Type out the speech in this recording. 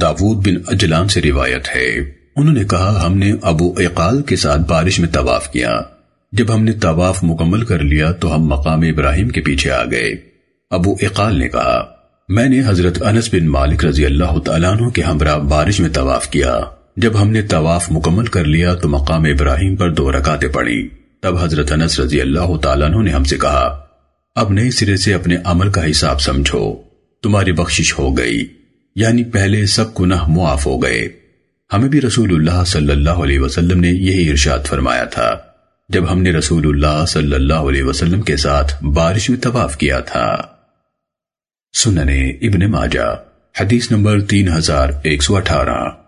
داود بن اجلان سے روایت ہے۔ انہوں نے کہا، ہم نے ابو اقال کے ساتھ بارش میں طواف کیا۔ جب ہم نے طواف مکمل کر لیا تو ہم مقام ابراہیم کے پیچھے آ گئے۔ ابو اقال نے کہا، میں نے حضرت انس بن مالک رضی اللہ تعالیٰ عنہ کے ہمراہ بارش میں طواف کیا۔ جب ہم نے طواف مکمل کر لیا تو مقام ابراہیم پر دو رکاتیں پڑی تب حضرت انس رضی اللہ تعالیٰ عنہ نے ہم سے کہا، اب نئے سرے سے اپنے عمل کا حساب سمجھو۔ تمہاری بخشش ہو گئی۔ یعنی پہلے سب گناہ معاف ہو گئے۔ ہمیں بھی رسول اللہ صلی اللہ علیہ وسلم نے یہی ارشاد فرمایا تھا۔ جب ہم نے رسول اللہ صلی اللہ علیہ وسلم کے ساتھ بارش میں طواف کیا تھا۔ سننے ابن ماجہ، حدیث نمبر تین ہزار ایک سو اٹھارہ۔